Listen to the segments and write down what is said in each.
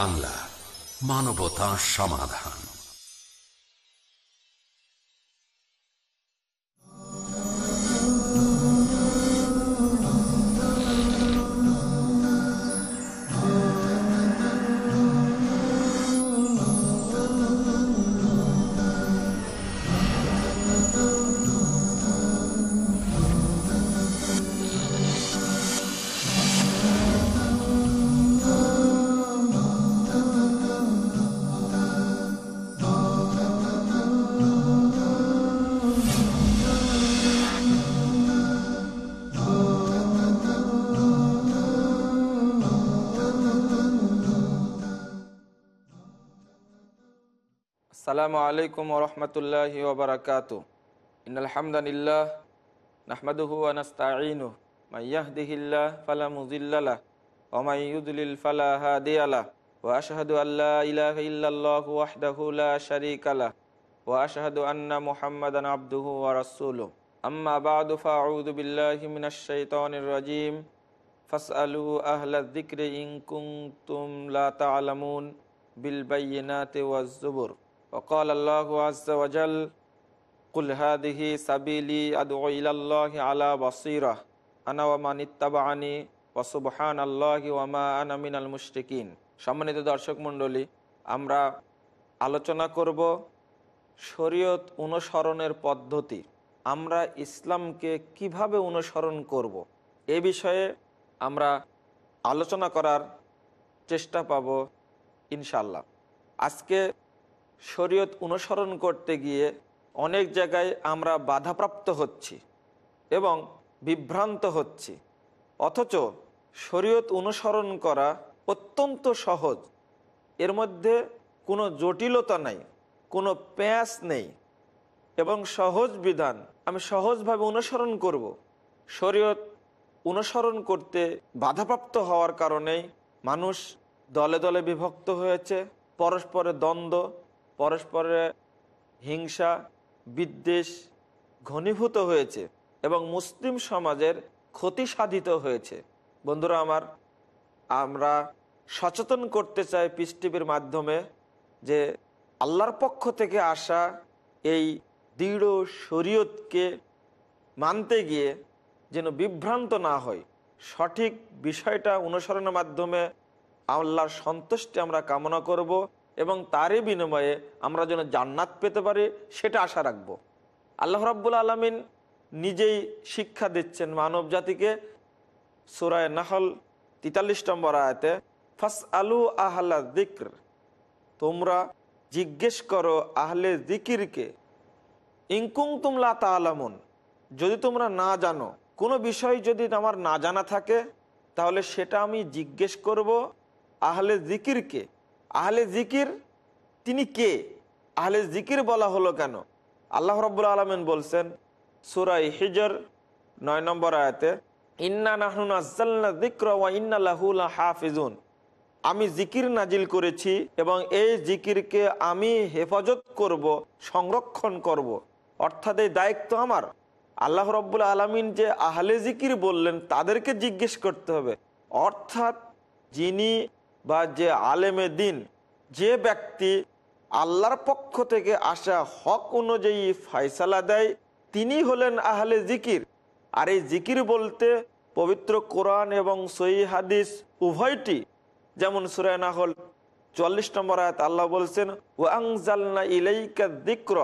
বাংলা মানবতা সমাধান। আসসালামু আলাইকুম ওরহমতুল্লাহি ওবরাকাতু ইনালহামদানিল্লাহ নাহমাদুহু আনাস্তাঈনু মাইয়াহদিহিল্লাহ ফালা মাই ইউদ্লিল ফালা হাদিয়ালাহ ওয়া আশহাদু আল্লা ইলাহা ইল্লাল্লাহু ওয়াহদাহু লা শারীকা লাহ ওয়া আশহাদু আন্না মুহাম্মাদান আবদুহু ওয়া রাসূলুহু আম্মা বা'দু ফাআউযু বিল্লাহি মিনাশ শাইতানির রাজীম ফাসআলু আহলা যিকরি ইন কুনতুম লা তা'লামুন বিল বায়িনাতি ওয়াজ জুবুর وقال الله عز وجل قل هذه سبيلي أدعو إلى الله على بصيرة أنا ومن اتبعني وسبحان الله وما أنا من المشركين সম্মানিত দর্শক মণ্ডলী আমরা আলোচনা করব শরীয়ত অনুসরণের পদ্ধতি আমরা ইসলামকে কিভাবে অনুসরণ করব। এ বিষয়ে আমরা আলোচনা করার চেষ্টা পাব ইনশাল্লাহ আজকে শরীয়ত অনুসরণ করতে গিয়ে অনেক জায়গায় আমরা বাধাপ্রাপ্ত হচ্ছি এবং বিভ্রান্ত হচ্ছি। অথচ শরীয়ত অনুসরণ করা অত্যন্ত সহজ। এর মধ্যে কোনো জটিলতা নাই, কোনো প্যাঁচ নেই এবং সহজ বিধান। আমি সহজভাবে অনুসরণ করব। শরীয়ত অনুসরণ করতে বাধাপ্রাপ্ত হওয়ার কারণেই মানুষ দলে দলে বিভক্ত হয়েছে, পরস্পরে দ্বন্দ্ব পরস্পরে হিংসা, বিদ্বেষ ঘনীভূত হয়েছে এবং মুসলিম সমাজের ক্ষতি সাধিত হয়েছে। বন্ধুরা আমার, আমরা সচেতন করতে চাই পিস টিভির মাধ্যমে যে আল্লাহর পক্ষ থেকে আসা এই দৃঢ় শরীয়তকে মানতে গিয়ে যেন বিভ্রান্ত না হয়। সঠিক বিষয়টা অনুসরণের মাধ্যমে আল্লাহর সন্তুষ্টি আমরা কামনা করব। এবং তারই বিনিময়ে আমরা যেন জান্নাত পেতে পারি, সেটা আশা রাখব। আল্লাহ রাব্বুল আলমিন নিজেই শিক্ষা দিচ্ছেন মানব জাতিকে। সুরায় নাহল তিতাল্লিশ নম্বর আয়তে ফাস আলু আহ্লা দিক্র তোমরা জিজ্ঞেস করো আহলে জিকিরকে ইনকুং তুমলা তালামুন যদি তোমরা না জানো, কোনো বিষয় যদি আমার না জানা থাকে, তাহলে সেটা আমি জিজ্ঞেস করব আহলে জিকিরকে আহলে জিকির, তিনি কে? আহলে জিকির বলা হলো কেন? আল্লাহ রব্বুল আলমেন বলছেন, সুরাই হিজর, নয় নম্বর আয়াতে, ইন্না ওয়া আমি জিকির নাজিল করেছি এবং এই জিকিরকে আমি হেফাজত করব, সংরক্ষণ করব। অর্থাৎ এই দায়িত্ব আমার। আল্লাহ রব্বুল আলমিন যে আহলে জিকির বললেন, তাদেরকে জিজ্ঞেস করতে হবে। অর্থাৎ যিনি বা যে আলেমে দিন, যে ব্যক্তি আল্লাহর পক্ষ থেকে আসা হক অনুযায়ী ফাইসালা দেয়, তিনি হলেন আহলে জিকির। আর এই জিকির বলতে পবিত্র কোরআন এবং সই হাদিস উভয়টি। যেমন সুরায় না হল চল্লিশ নম্বর আয়াত আল্লাহ বলছেন ও আংজালনা ইলাইকা দিক্র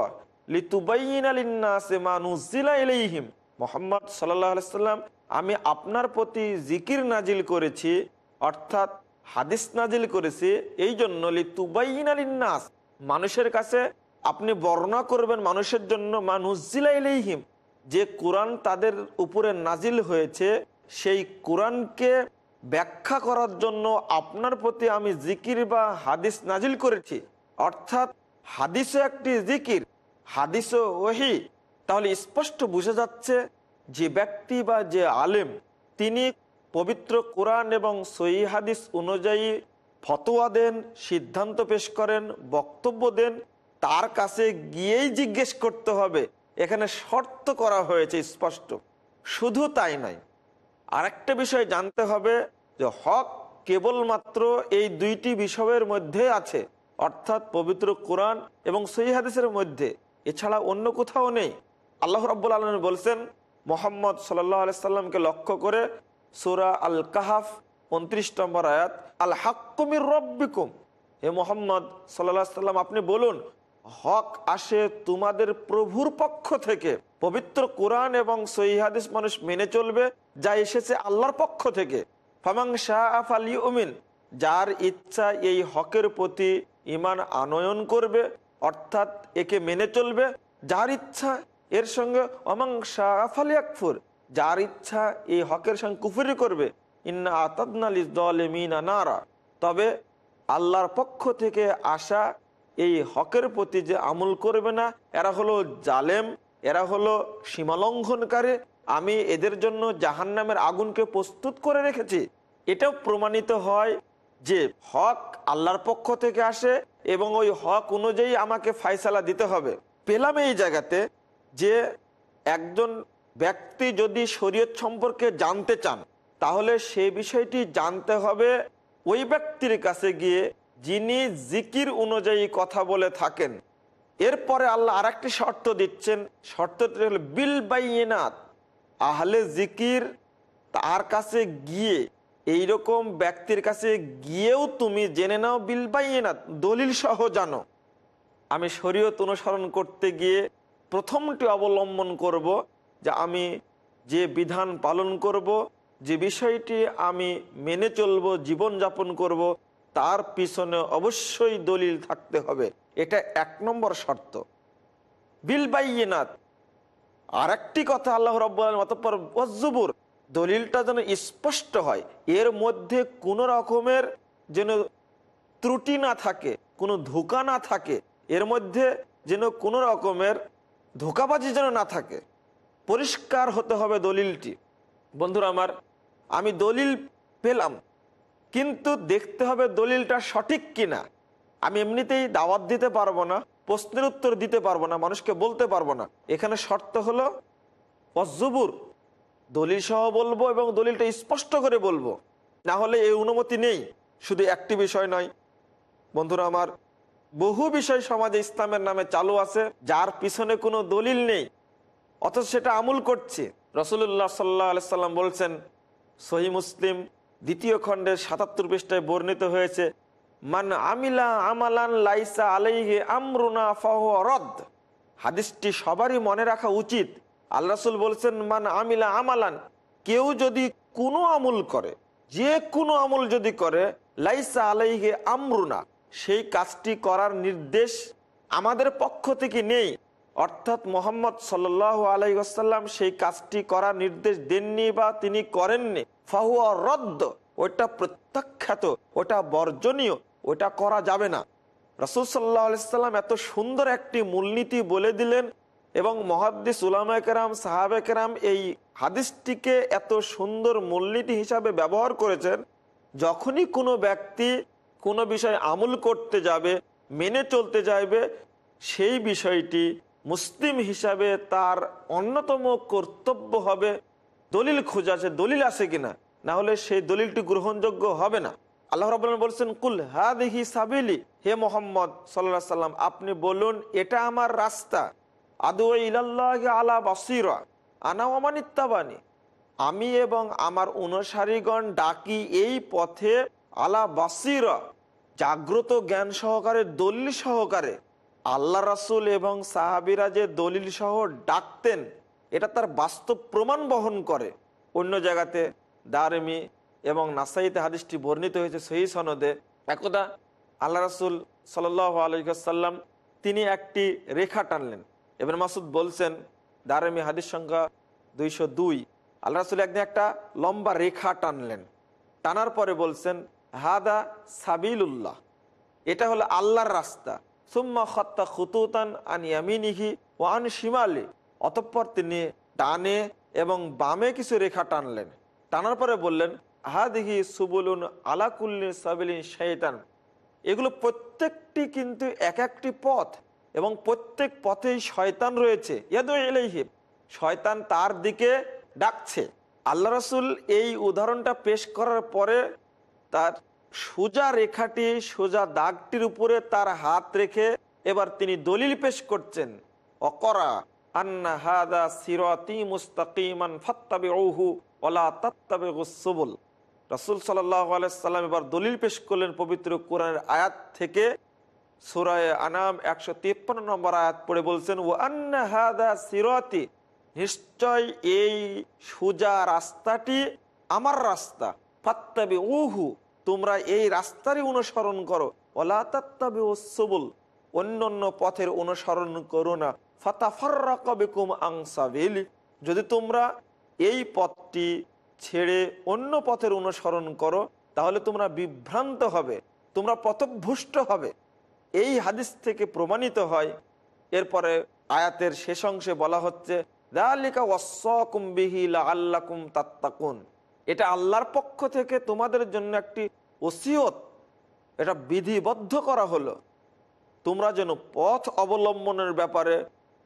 মোহাম্মদ সাল্লাম আমি আপনার প্রতি জিকির নাজিল করেছি, অর্থাৎ হাদিস নাজিল করেছি এই জন্য লিতুবাইনালিন্নাস মানুষের কাছে আপনি বর্ণনা করবেন মানুষের জন্য মানুজিলা ইলাইহিম। যে কোরআন তাদের উপরে নাজিল হয়েছে, সেই কোরআনকে ব্যাখ্যা করার জন্য আপনার প্রতি আমি জিকির বা হাদিস নাজিল করেছি। অর্থাৎ হাদিসও একটি জিকির, হাদিসও ওহি। তাহলে স্পষ্ট বুঝে যাচ্ছে যে ব্যক্তি বা যে আলেম, তিনি পবিত্র কোরআন এবং সহি হাদিস অনুযায়ী ফতোয়া দেন, সিদ্ধান্ত পেশ করেন, বক্তব্য দেন, তার কাছে গিয়েই জিজ্ঞেস করতে হবে। এখানে শর্ত করা হয়েছে স্পষ্ট। শুধু তাই নয়, আরেকটা বিষয় জানতে হবে যে হক কেবলমাত্র এই দুইটি বিষয়ের মধ্যে আছে, অর্থাৎ পবিত্র কোরআন এবং সহি হাদিসের মধ্যে। এছাড়া অন্য কোথাও নেই। আল্লাহ রাব্বুল আলম বলছেন, মোহাম্মদ সাল্লাহ আলাইসাল্লামকে লক্ষ্য করে সুরা আল কাহাফ উনত্রিশ নম্বর আয়াত আল হাক্কুমির রব্বিকুম। হে মোহাম্মদ সাল্লাহ সাল্লাম আপনি বলুন, হক আসে তোমাদের প্রভুর পক্ষ থেকে। পবিত্র কোরআন এবং সহিহাদিস মানুষ মেনে চলবে, যা এসেছে আল্লাহর পক্ষ থেকে। ফামাং শাহ আফ আলী উমিন যার ইচ্ছা এই হকের প্রতি ইমান আনয়ন করবে, অর্থাৎ একে মেনে চলবে, যার ইচ্ছা এর সঙ্গে অমাং শাহ আফ আকফুর যার ইচ্ছা এই হকের সঙ্গে কুফুরি করবে। নারা। তবে আল্লাহর পক্ষ থেকে আসা এই হকের প্রতি যে আমল করবে না, এরা হলো জালেম, এরা হলো সীমালঙ্ঘনকারী। আমি এদের জন্য জাহান্নামের আগুনকে প্রস্তুত করে রেখেছি। এটাও প্রমাণিত হয় যে হক আল্লাহর পক্ষ থেকে আসে এবং ওই হক অনুযায়ী আমাকে ফাইসালা দিতে হবে। পেলাম এই জায়গাতে যে একজন ব্যক্তি যদি শরীয়ত সম্পর্কে জানতে চান, তাহলে সে বিষয়টি জানতে হবে ওই ব্যক্তির কাছে গিয়ে যিনি জিকির অনুযায়ী কথা বলে থাকেন। এরপরে আল্লাহ আর একটি শর্ত দিচ্ছেন, শর্তটি হল বিল বাইনাত আহলে জিকির তার কাছে গিয়ে, এইরকম ব্যক্তির কাছে গিয়েও তুমি জেনে নাও বিল বাইনাত দলিল সহ জানো। আমি শরীয়ত অনুসরণ করতে গিয়ে প্রথমটি অবলম্বন করব যে আমি যে বিধান পালন করব, যে বিষয়টি আমি মেনে চলবো জীবনযাপন করব, তার পিছনে অবশ্যই দলিল থাকতে হবে। এটা এক নম্বর শর্ত। বিল বাইনাত আর একটি কথা আল্লাহ রব্বুল অতঃপর ওয়াজ্জুবুর, দলিলটা যেন স্পষ্ট হয়। এর মধ্যে কোনো রকমের যেন ত্রুটি না থাকে, কোনো ধোকা না থাকে, এর মধ্যে যেন কোনো রকমের ধোকাবাজি যেন না থাকে। পরিষ্কার হতে হবে দলিলটি। বন্ধুরা আমার, আমি দলিল পেলাম, কিন্তু দেখতে হবে দলিলটা সঠিক কিনা। আমি এমনিতেই দাওয়াত দিতে পারব না, প্রশ্নের উত্তর দিতে পারব না, মানুষকে বলতে পারব না। এখানে শর্ত হলো অজুবুর দলিল সহ বলব এবং দলিলটা স্পষ্ট করে বলব। না হলে এই অনুমতি নেই, শুধু একটি বিষয় নয়। বন্ধুরা আমার, বহু বিষয় সমাজে ইসলামের নামে চালু আছে, যার পিছনে কোনো দলিল নেই। অথচ সেটা আমূল করছে। রসুল্লাহ সাল্লাহ সাল্লাম বলছেন সহি মুসলিম দ্বিতীয় খণ্ডের সাতাত্তর পৃষ্ঠায় বর্ণিত হয়েছে, মান আমিলা আমালান লাইসা আলাইহে আমরুনা ফাহ রদ। হাদিসটি সবারই মনে রাখা উচিত। আল্লাহ রসুল বলছেন, মান আমিলা আমালান। কেউ যদি কোনো আমল করে, যে কোনো আমল যদি করে, লাইসা আলাইহে আমরুনা। সেই কাজটি করার নির্দেশ আমাদের পক্ষ থেকে নেই। অর্থাৎ মোহাম্মদ সাল আলাইসাল্লাম সেই কাজটি করার নির্দেশ দেননি বা তিনি করেননি। ফাহুয়া রদ্দ ওটা প্রত্যাখ্যাত ওটা বর্জনীয় ওটা করা যাবে না। রসুল সাল্লাহ আলাইসাল্লাম এত সুন্দর একটি মূলনীতি বলে দিলেন এবং মহাদ্দিস সাহাবে কেরাম এই হাদিসটিকে এত সুন্দর মূলনীতি হিসাবে ব্যবহার করেছেন, যখনই কোনো ব্যক্তি কোনো বিষয় আমল করতে যাবে, মেনে চলতে যাইবে, সেই বিষয়টি মুসলিম হিসাবে তার অন্যতম কর্তব্য হবে দলিল খোঁজা আছে দলিল আছে কিনা? না হলে সেই দলিলটি গ্রহণযোগ্য হবে না। আল্লাহ রাবুল বলছেন, কুল হা দেখি সাবিলি, হে মোহাম্মদ সাল্লাহ সাল্লাম, আপনি বলুন, এটা আমার রাস্তা। আদু ইলাল্লাহ আলা বাসিরা, আনা ওমানিত্তাবানি আমি এবং আমার অনুসারীগণ ডাকি এই পথে আলা বাসিরা, জাগ্রত জ্ঞান সহকারে, দলিল সহকারে। আল্লাহ রাসুল এবং সাহাবিরা যে দলিল সহ ডাকতেন, এটা তার বাস্তব প্রমাণ বহন করে। অন্য জায়গাতে দারেমি এবং নাসাইতে হাদিসটি বর্ণিত হয়েছে সেই সনদে। একদা আল্লাহ রাসুল সাল আলহাম তিনি একটি রেখা টানলেন। এবার মাসুদ বলছেন, দারেমি হাদিস সংখ্যা দুইশো দুই। আল্লাহ রাসুল একদিন একটা লম্বা রেখা টানলেন। টানার পরে বলছেন, হাদা সাবিলুল্লাহ। এটা হলো আল্লাহর রাস্তা। সুম্মা খত্তা খুতুতান অতঃপর তিনি ডানে এবং বামে কিছু রেখা টানলেন। টানার পরে বললেন হা দেখি সুবুলুন আলাকুল্লি সাবিলিন শৈতান এগুলো প্রত্যেকটি কিন্তু এক একটি পথ এবং প্রত্যেক পথেই শয়তান রয়েছে। শয়তান তার দিকে ডাকছে। আল্লাহ রসুল এই উদাহরণটা পেশ করার পরে তার সোজা রেখাটি, সোজা দাগটির উপরে তার হাত রেখে এবার তিনি দলিল পেশ করছেন। অকরা, আন্না হাদা সিরাতি মুস্তাকিমান ফাত্তাবে ওহু ওলা তাত্তাবে গুসবুল রসুল সাল্লাহ আলাইসাল্লাম এবার দলিল পেশ করলেন পবিত্র কোরআনের আয়াত থেকে। সুরায় আনাম একশো তিপ্পান্ন নম্বর আয়াত পড়ে বলছেন ও আন্না হাদা সিরাতি, নিশ্চয় এই সোজা রাস্তাটি আমার রাস্তা। ফাত্তাবে উহু তোমরা এই রাস্তারই অনুসরণ করো। ওলা অন্য অন্য পথের অনুসরণ করো না। ফাতাফার্রাকুম আংসাবিল যদি তোমরা এই পথটি ছেড়ে অন্য পথের অনুসরণ করো, তাহলে তোমরা বিভ্রান্ত হবে, তোমরা পথভ্রষ্ট হবে। এই হাদিস থেকে প্রমাণিত হয়, এরপরে আয়াতের শেষ অংশে বলা হচ্ছে আল্লাকুম তাত্তাকুন। এটা আল্লাহর পক্ষ থেকে তোমাদের জন্য একটি ওসিয়ত, এটা বিধিবদ্ধ করা হলো। তোমরা যেন পথ অবলম্বনের ব্যাপারে,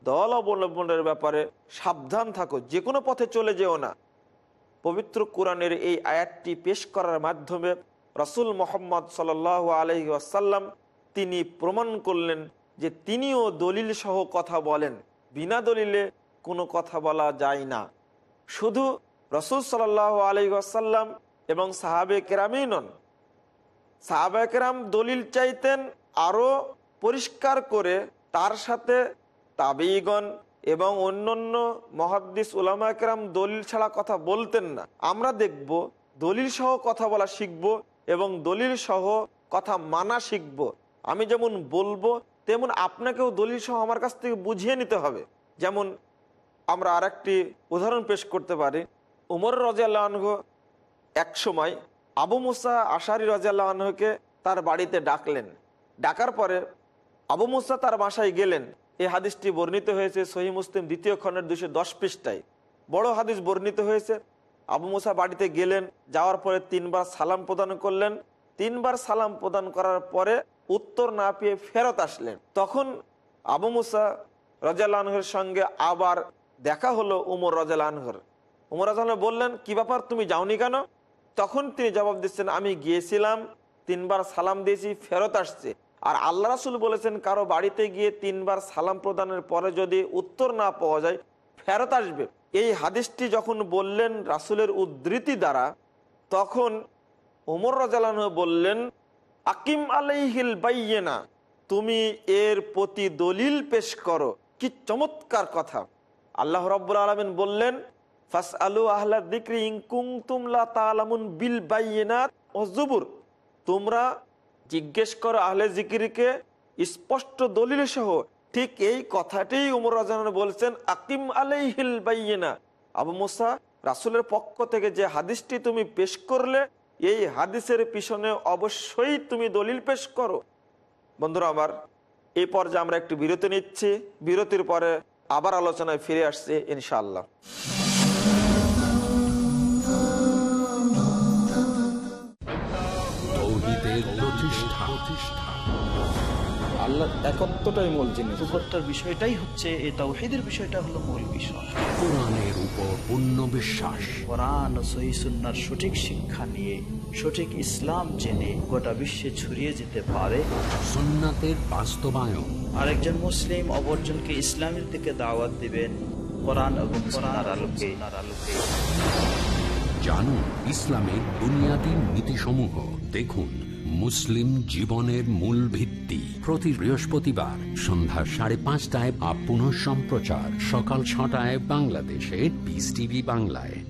দল অবলম্বনের ব্যাপারে সাবধান থাকো যে কোনো পথে চলে যেও না। পবিত্র কোরআনের এই আয়াতটি পেশ করার মাধ্যমে রসুল মোহাম্মদ সাল আলহি আসাল্লাম তিনি প্রমাণ করলেন যে তিনিও দলিল সহ কথা বলেন, বিনা দলিলে কোনো কথা বলা যায় না। শুধু রসুল সাল্লাহ আলহি আসাল্লাম এবং সাহাবে কেরামই নন। সাহাবে কেরাম দলিল চাইতেন আরও পরিষ্কার করে তার সাথে তাবিগণ এবং অন্যান্য মহাদ্দিস উলামা একরাম দলিল ছাড়া কথা বলতেন না। আমরা দেখব দলিল সহ কথা বলা শিখব এবং দলিল সহ কথা মানা শিখব। আমি যেমন বলব, তেমন আপনাকেও দলিল সহ আমার কাছ থেকে বুঝিয়ে নিতে হবে। যেমন আমরা আর একটি উদাহরণ পেশ করতে পারি। উমর রাজিয়াল্লাহ এক সময় আবু মুসা আশারি রাজিয়াল্লাহকে তার বাড়িতে ডাকলেন। ডাকার পরে আবু মুসা তার বাসায় গেলেন। এই হাদিসটি বর্ণিত হয়েছে সহি মুসলিম দ্বিতীয় খণ্ডের দুশো দশ পৃষ্ঠায়। বড় হাদিস বর্ণিত হয়েছে, আবু মুসা বাড়িতে গেলেন, যাওয়ার পরে তিনবার সালাম প্রদান করলেন। তিনবার সালাম প্রদান করার পরে উত্তর না পেয়ে ফেরত আসলেন। তখন আবু মুসা রাজালানহের সঙ্গে আবার দেখা হলো উমর রাজালানহর উমর বললেন, কি ব্যাপার, তুমি যাওনি কেন? তখন তিনি জবাব দিচ্ছেন, আমি গিয়েছিলাম, তিনবার সালাম দিয়েছি, ফেরত আসছে। আর আল্লাহ রাসুল বলেছেন, কারও বাড়িতে গিয়ে তিনবার সালাম প্রদানের পরে যদি উত্তর না পাওয়া যায়, ফেরত আসবে। এই হাদিসটি যখন বললেন রাসুলের উদ্ধৃতি দ্বারা, তখন ওমর রাজালান বললেন, আকিম আলাইহিল বাইয়েনা, তুমি এর প্রতি দলিল পেশ করো। কি চমৎকার কথা। আল্লাহ রব্বুল আলমিন বললেন ফাস আলু আহ্লা দিক্রি ইংকুং তালামুন বিল বাইয়েনাত। ও তোমরা জিজ্ঞেস করো আহলে জিকিরকে স্পষ্ট দলিল সহ। ঠিক এই কথাটি উমর রাজান বলছেন, আকিম আলাইহিল বাইয়েনা। আবু মুসা রাসুলের পক্ষ থেকে যে হাদিসটি তুমি পেশ করলে, এই হাদিসের পিছনে অবশ্যই তুমি দলিল পেশ করো। বন্ধুরা আমার এই পর্যায়ে আমরা একটু বিরতি নিচ্ছি। বিরতির পরে আবার আলোচনায় ফিরে আসছে ইনশাআল্লাহ। প্রতিষ্ঠা। আল্লাহ একত্বটাই মূল জিনিস। উপত্যার বিষয়টাই হচ্ছে এই তাওহিদের বিষয়টা হলো মূল বিষয়। কোরআনের উপর পূর্ণ বিশ্বাস। কোরআন ও সহিসুন্নার সঠিক শিক্ষা নিয়ে সঠিক ইসলাম জেনে গোটা বিশ্বে ছড়িয়ে যেতে পারে। সুন্নাতের বাস্তবায়ন। আরেকজন মুসলিম অপরজনকে ইসলামের দিকে দাওয়াত দিবেন কোরআন এবং আলোকে। আলোকে। জানুন ইসলামের বুনিয়াদী নীতিসমূহ। দেখুন মুসলিম জীবনের মূল ভিত্তি। প্রতি বৃহস্পতিবার সন্ধ্যা সাড়ে পাঁচটায় পুনঃ সম্প্রচার সকাল ছটায় বাংলাদেশে বিস টিভি বাংলায়।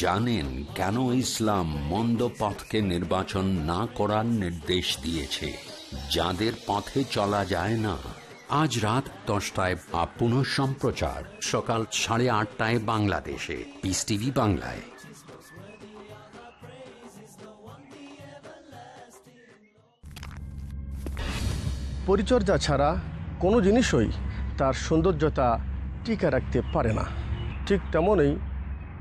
জানেন কেন ইসলাম মন্দ পথকে নির্বাচন না করার নির্দেশ দিয়েছে। যাদের পথে চলা যায় না। আজ রাত দশটায় বা পুনঃ সম্প্রচার। সকাল সাড়ে আটটায় বাংলাদেশে। পিস টিভি বাংলায়। পরিচর্যা ছাড়া কোনো জিনিসই তার সৌন্দর্যতা টিকে রাখতে পারে না। ঠিক তেমনই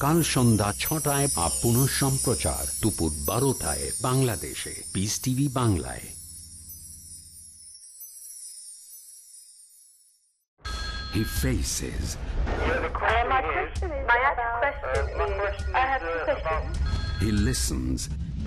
কাল সন্ধ্যা ছটায় বা পুনঃ সম্প্রচার দুপুর বারোটায় বাংলাদেশে পিস টিভি বাংলায় He faces, My question is, my question is, I have a question. he listens,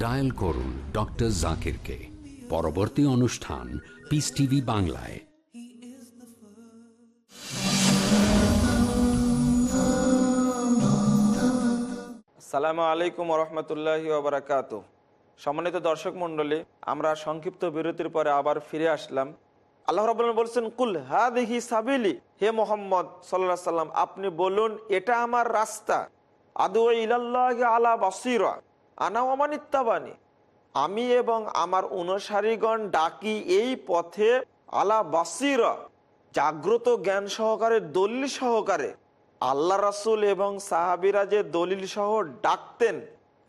dial করুন ডক্টর জাকিরকে। পরবর্তী অনুষ্ঠান পিস টিভি বাংলায়। সালামু আলাইকুম রহমতুল্লাহি ওবরাকাত সম্মানিত দর্শক মণ্ডলী, আমরা সংক্ষিপ্ত বিরতির পরে আবার ফিরে আসলাম। আল্লাহ রব বলছেন, কুল হা দেখি সাবিলি, হে মোহাম্মদ সাল্লাহ সাল্লাম আপনি বলুন, এটা আমার রাস্তা। আদু ইলাল্লাহ আলা বাসিরা। আনা ওমানিত্তাবানি আমি এবং আমার অনুসারীগণ ডাকি এই পথে আলা বাসিরা, জাগ্রত জ্ঞান সহকারে, দলিল সহকারে। আল্লাহ রাসুল এবং সাহাবিরা যে দলিল সহ ডাকতেন,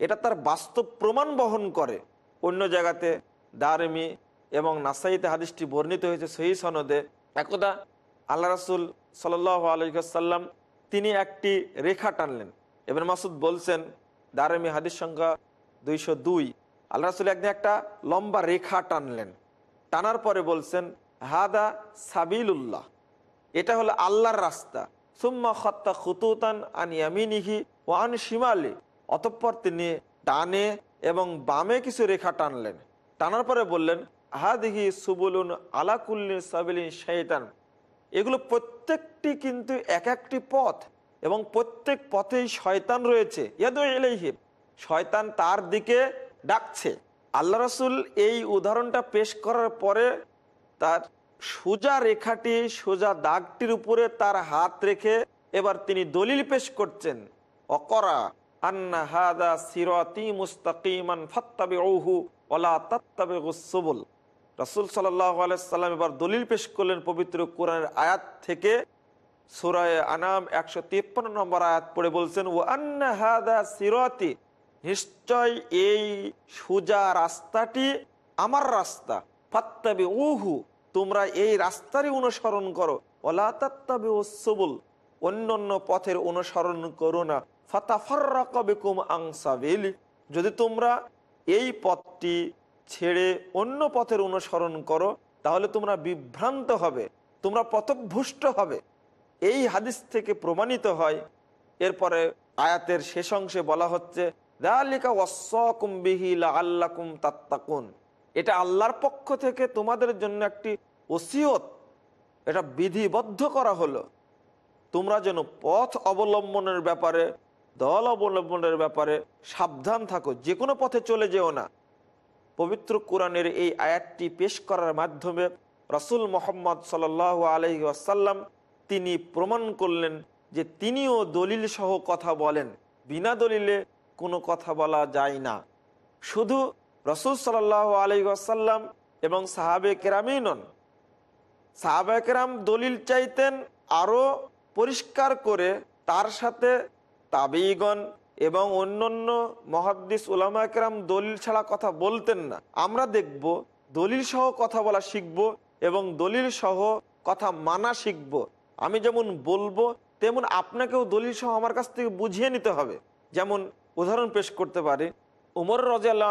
এটা তার বাস্তব প্রমাণ বহন করে। অন্য জায়গাতে দারমি এবং নাসাইতে হাদিসটি বর্ণিত হয়েছে সহি সনদে। একদা আল্লাহ রাসুল সাল আলহাম তিনি একটি রেখা টানলেন। এবার মাসুদ বলছেন দারমি হাদিস সংখ্যা দুইশো দুই। আল্লাহ রাসুল একদিন একটা লম্বা রেখা টানলেন। টানার পরে বলছেন, হাদা সাবিলুল্লাহ। এটা হলো আল্লাহর রাস্তা। সুম্মা খত্তা খুতুতান আন ইয়ামিনিহি ও আন শিমালি। অতঃপর তিনি ডানে এবং বামে কিছু রেখা টানলেন। টানার পরে বললেন, হাদিহি সুবুলুন আলাকুল্লি সাবিলিন শৈতান এগুলো প্রত্যেকটি কিন্তু এক একটি পথ। এবং প্রত্যেক পথেই শয়তান রয়েছে। ইয়াদু ইলাইহি, শয়তান তার দিকে ডাকছে। আল্লাহ রসুল এই উদাহরণটা পেশ করার পরে তার সোজা রেখাটি, সোজা দাগটির উপরে তার হাত রেখে এবার তিনি দলিল পেশ করছেন। অকরা আন্না হাদা সিরাতি মুস্তাকিমান ফাত্তাবে ওহু ওলা তাত্তাবে গুসবুল রসুল সাল্লাম এবার দলিল পেশ করলেন পবিত্র কোরআনের আয়াত থেকে। সুরায় আনাম একশো তিপ্পান্ন নম্বর আয়াত পড়ে বলছেন ও আন্না সিরাতি, নিশ্চয় এই সোজা রাস্তাটি আমার রাস্তা। ফাত্তাবে উহু তোমরা এই রাস্তারই অনুসরণ করো। ওলা তাত্তাবে ও সবুল অন্য অন্য পথের অনুসরণ করো না। ফাতাফার্রাকুম আংসাবেলি যদি তোমরা এই পথটি ছেড়ে অন্য পথের অনুসরণ করো, তাহলে তোমরা বিভ্রান্ত হবে, তোমরা পথভুষ্ট হবে। এই হাদিস থেকে প্রমাণিত হয়। এরপরে আয়াতের শেষ অংশে বলা হচ্ছে এটা আল্লাহর পক্ষ থেকে তোমাদের জন্য একটি ওসিয়ত। এটা বিধিবদ্ধ করা হলো। তোমরা যেন পথ অবলম্বনের ব্যাপারে, দল অবলম্বনের ব্যাপারে সাবধান থাকো যে কোনো পথে চলে যেও না। পবিত্র কোরআনের এই আয়াতটি পেশ করার মাধ্যমে রসুল মোহাম্মদ সাল আলহি আসাল্লাম তিনি প্রমাণ করলেন যে তিনিও দলিল সহ কথা বলেন। বিনা দলিলে কোনো কথা বলা যায় না। শুধু রসুল সাল্লাহ আলহি আসাল্লাম এবং সাহাবে কেরামই নন। সাহাবে কেরাম দলিল চাইতেন আরও পরিষ্কার করে তার সাথে তাবিগণ এবং অন্যান্য মহাদ্দিস উলামা একরাম দলিল ছাড়া কথা বলতেন না। আমরা দেখব দলিল সহ কথা বলা শিখব এবং দলিল সহ কথা মানা শিখব। আমি যেমন বলব, তেমন আপনাকেও দলিল সহ আমার কাছ থেকে বুঝিয়ে নিতে হবে। যেমন উদাহরণ পেশ করতে পারি, উমর রাজিয়াল্লাহ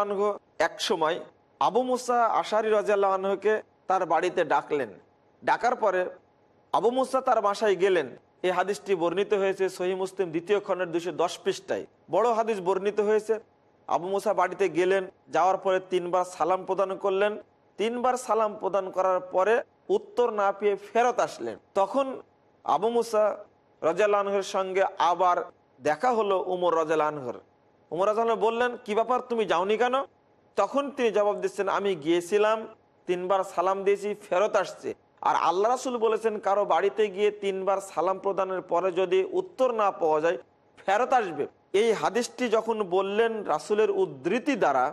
এক সময় আবু মুসা আশারি রাজিয়াল্লাহকে তার বাড়িতে ডাকলেন। ডাকার পরে আবু মুসা তার বাসায় গেলেন। এই হাদিসটি বর্ণিত হয়েছে সহি মুসলিম দ্বিতীয় খণ্ডের দুশো দশ পৃষ্ঠায়। বড় হাদিস বর্ণিত হয়েছে, আবু মুসা বাড়িতে গেলেন, যাওয়ার পরে তিনবার সালাম প্রদান করলেন। তিনবার সালাম প্রদান করার পরে উত্তর না পেয়ে ফেরত আসলেন। তখন আবু মুসা রাজালানহের সঙ্গে আবার দেখা হলো উমর রাজালানহর উমর রাজালান বললেন, কি ব্যাপার, তুমি যাওনি কেন? তখন তিনি জবাব দিচ্ছেন, আমি গিয়েছিলাম, তিনবার সালাম দিয়েছি, ফেরত আসছে। আর আল্লাহ রাসুল বলেছেন, কারও বাড়িতে গিয়ে তিনবার সালাম প্রদানের পরে যদি উত্তর না পাওয়া যায়, ফেরত আসবে। এই হাদিসটি যখন বললেন রাসুলের উদ্ধৃতি দ্বারা,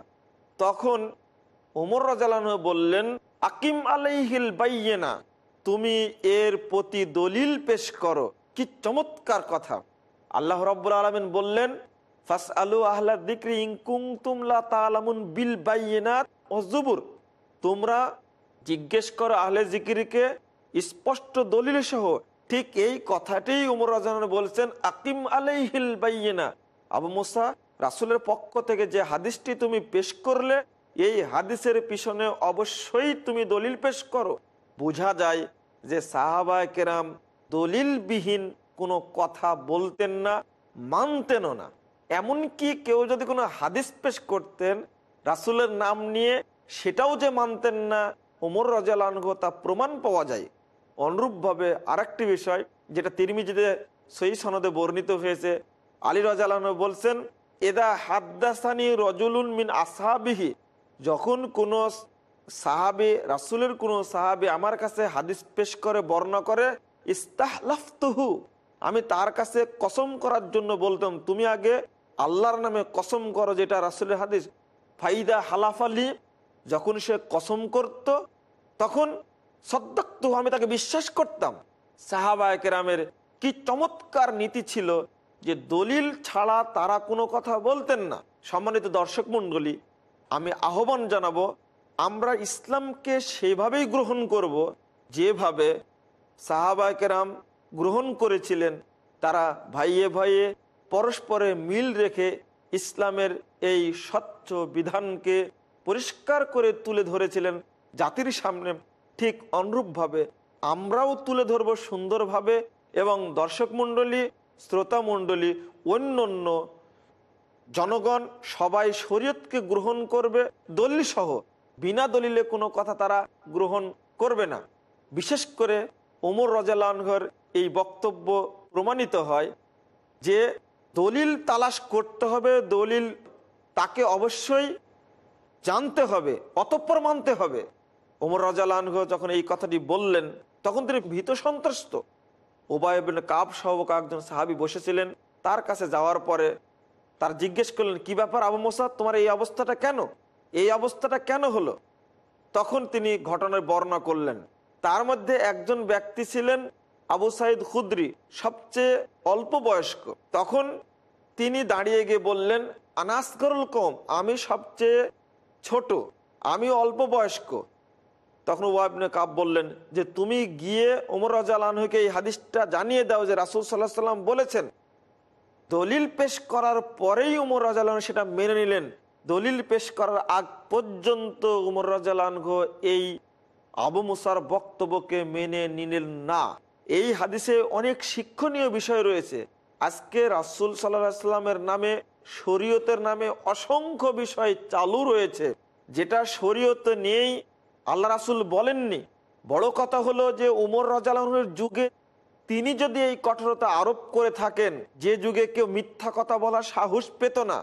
তখন ওমর রাজালান বললেন, আকিম আলাইহিল বাইয়েনা। তুমি এর প্রতি দলিল পেশ করো। কি চমৎকার কথা। আল্লাহ রব্বুল আলমিন বললেন ফাস আলু আহ্লা দিক্রি ইংকুং তুমলা তালামুন বিল বাইয়েনাত ও জুবুর তোমরা জিজ্ঞেস করো আহলে জিকিরিকে স্পষ্ট দলিল সহ। ঠিক এই কথাটি উমর রাজান বলছেন, আকিম আলাইহিল বাইয়েনা। আবু মুসা রাসুলের পক্ষ থেকে যে হাদিসটি তুমি পেশ করলে, এই হাদিসের পিছনে অবশ্যই তুমি দলিল পেশ করো। বোঝা যায় যে সাহাবা কেরাম দলিলবিহীন কোনো কথা বলতেন না, মানতেনও না। এমনকি কেউ যদি কোনো হাদিস পেশ করতেন, রাসুলের নাম নিয়ে সেটাও যে মানতেন না, ওমর রাজালানহ তা প্রমাণ পাওয়া যায়। অনুরূপভাবে আরেকটি বিষয়, যেটা তিরমিজিতে সেই সনদে বর্ণিত হয়েছে, আলী রাজালান বলছেন এদা হাদ্দাসানি রজুলুন মিন আসাহাবিহি যখন কোনো সাহাবি, রাসুলের কোনো সাহাবি আমার কাছে হাদিস পেশ করে, বর্ণনা করে, ইস্তাহলাফতহু আমি তার কাছে কসম করার জন্য বলতাম, তুমি আগে আল্লাহর নামে কসম করো যেটা রাসুলের হাদিস। ফাইদা হালাফালি যখন সে কসম করত, তখন সদ্দাক্ত আমি তাকে বিশ্বাস করতাম। সাহাবায় কেরামের কি চমৎকার নীতি ছিল যে দলিল ছাড়া তারা কোনো কথা বলতেন না। সম্মানিত দর্শক মণ্ডলী, আমি আহ্বান জানাব আমরা ইসলামকে সেভাবেই গ্রহণ করব যেভাবে সাহাবায় কেরাম গ্রহণ করেছিলেন। তারা ভাইয়ে ভাইয়ে পরস্পরে মিল রেখে ইসলামের এই স্বচ্ছ বিধানকে পরিষ্কার করে তুলে ধরেছিলেন জাতির সামনে। ঠিক অনুরূপভাবে আমরাও তুলে ধরব সুন্দরভাবে এবং দর্শক মণ্ডলী, শ্রোতা মণ্ডলী অন্য অন্য জনগণ সবাই শরীয়তকে গ্রহণ করবে দলিল সহ বিনা দলিলে কোনো কথা তারা গ্রহণ করবে না। বিশেষ করে ওমর রাজালানহর এই বক্তব্য প্রমাণিত হয় যে দলিল তালাশ করতে হবে, দলিল তাকে অবশ্যই জানতে হবে, অতঃপর মানতে হবে। ওমর রাজালানহ যখন এই কথাটি বললেন, তখন তিনি ভীত সন্ত্রস্ত। ওবায়বিন কাব সহ একজন সাহাবি বসেছিলেন, তার কাছে যাওয়ার পরে তার জিজ্ঞেস করলেন, কি ব্যাপার আবু মোসাদ তোমার এই অবস্থাটা কেন? এই অবস্থাটা কেন হলো? তখন তিনি ঘটনার বর্ণনা করলেন। তার মধ্যে একজন ব্যক্তি ছিলেন আবু সাইদ খুদ্রি, সবচেয়ে অল্প বয়স্ক। তখন তিনি দাঁড়িয়ে গিয়ে বললেন, আনাস আনাসকরুল কম আমি সবচেয়ে ছোট, আমি অল্প বয়স্ক। তখন ওয়াবনে কাব বললেন, যে তুমি গিয়ে ওমর রাজালকে এই হাদিসটা জানিয়ে দাও যে রাসুল সাল্লাহ সাল্লাম বলেছেন, দলিল পেশ করার পরেই উমর রাজালান সেটা মেনে নিলেন। দলিল পেশ করার আগ পর্যন্ত উমর রাজালানঘ এই আবু মুসার বক্তব্যকে মেনে নিলেন না। এই হাদিসে অনেক শিক্ষণীয় বিষয় রয়েছে। আজকে রাসুল সাল্লামের নামে, শরীয়তের নামে অসংখ্য বিষয় চালু রয়েছে। যেটা শরীয়ত নিয়েই আল্লাহ রাসুল বলেননি। বড় কথা হলো যে উমর রাজালানের যুগে তিনি যদি এই কঠোরতা আরোপ করে থাকেন, যে যুগে কেউ মিথ্যা কথা বলার সাহস পেত না।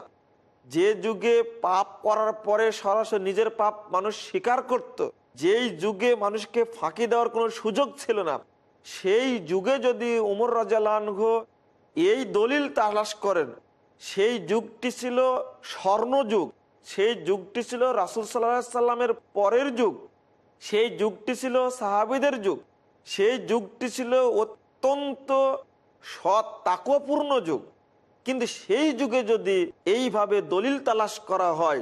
যে যুগে পাপ করার পরে সরাসরি নিজের পাপ মানুষ স্বীকার করত। যেই যুগে মানুষকে ফাঁকি দেওয়ার কোনো সুযোগ ছিল না, সেই যুগে যদি উমর রাজালানঘ এই দলিল তালাশ করেন, সেই যুগটি ছিল স্বর্ণযুগ সেই যুগটি ছিল রাসুল সাল্লাহ সাল্লামের পরের যুগ, সেই যুগটি ছিল সাহাবিদের যুগ, সেই যুগটি ছিল অত্যন্ত সৎ তাকপূর্ণ যুগ কিন্তু সেই যুগে যদি এইভাবে দলিল তালাশ করা হয়,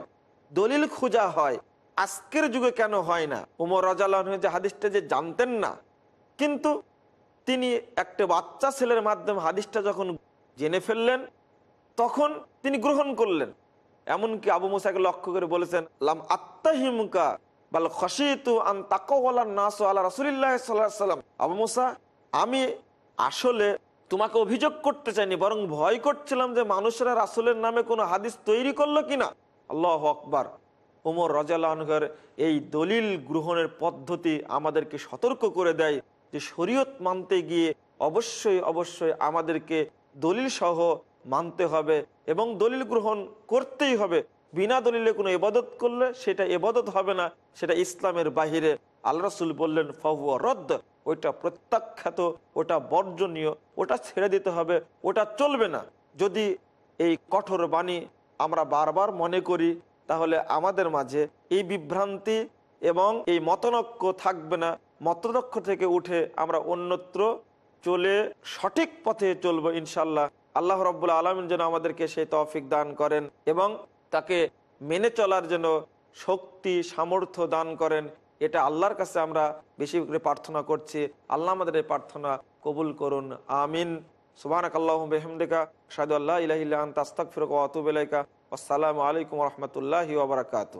দলিল খোঁজা হয়, আজকের যুগে কেন হয় না? উমর রাজালাহ যে হাদিসটা যে জানতেন না, কিন্তু তিনি একটা বাচ্চা ছেলের মাধ্যমে হাদিসটা যখন জেনে ফেললেন, তখন তিনি গ্রহণ করলেন। এমনকি আবু মুসাকে লক্ষ্য করে বলেছেন, লাম আত্মাহিমকা বাল খসিতু আন তাকওয়ালা নাস আলা রাসূলিল্লাহ সাল্লাল্লাহু সাল্লাম আবু মুসা, আমি আসলে তোমাকে অভিযোগ করতে চাইনি, বরং ভয় করছিলাম যে মানুষেরা রাসূলের নামে কোনো হাদিস তৈরি করল কিনা। আল্লাহ আকবার। ওমর রাজালহর এই দলিল গ্রহণের পদ্ধতি আমাদেরকে সতর্ক করে দেয় যে শরীয়ত মানতে গিয়ে অবশ্যই অবশ্যই আমাদেরকে দলিল সহ মানতে হবে এবং দলিল গ্রহণ করতেই হবে। বিনা দলিলে কোনো এবাদত করলে সেটা এবাদত হবে না, সেটা ইসলামের বাহিরে। আল্লাহ রসুল বললেন, ফাহুয়া রদ্দ ওইটা প্রত্যাখ্যাত, ওটা বর্জনীয়, ওটা ছেড়ে দিতে হবে, ওটা চলবে না। যদি এই কঠোর বাণী আমরা বারবার মনে করি, তাহলে আমাদের মাঝে এই বিভ্রান্তি এবং এই মতনক্য থাকবে না। মতনক্য থেকে উঠে আমরা অন্যত্র চলে সঠিক পথে চলবো ইনশাল্লাহ আল্লাহ রব্বুল আলমিন যেন আমাদেরকে সেই তৌফিক দান করেন এবং তাকে মেনে চলার জন্য শক্তি, সামর্থ্য দান করেন। এটা আল্লাহর কাছে আমরা বেশি করে প্রার্থনা করছি। আল্লাহ আমাদের এই প্রার্থনা কবুল করুন। আমিন। সুবাহ আল্লাহ বেহমদিকা সাদু আল্লাহ ইলাহিল্লা আস্তাক ফিরক আতুবেলাইকা আসসালামু আলাইকুম রহমতুল্লাহি ওবরাকাতু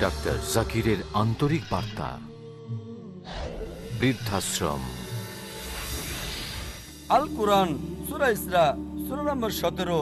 ডাক্তার জাকিরের আন্তরিক বার্তা। বৃদ্ধাশ্রম। আল কোরআন সুরা ইসরা সুরা নম্বর সতেরো।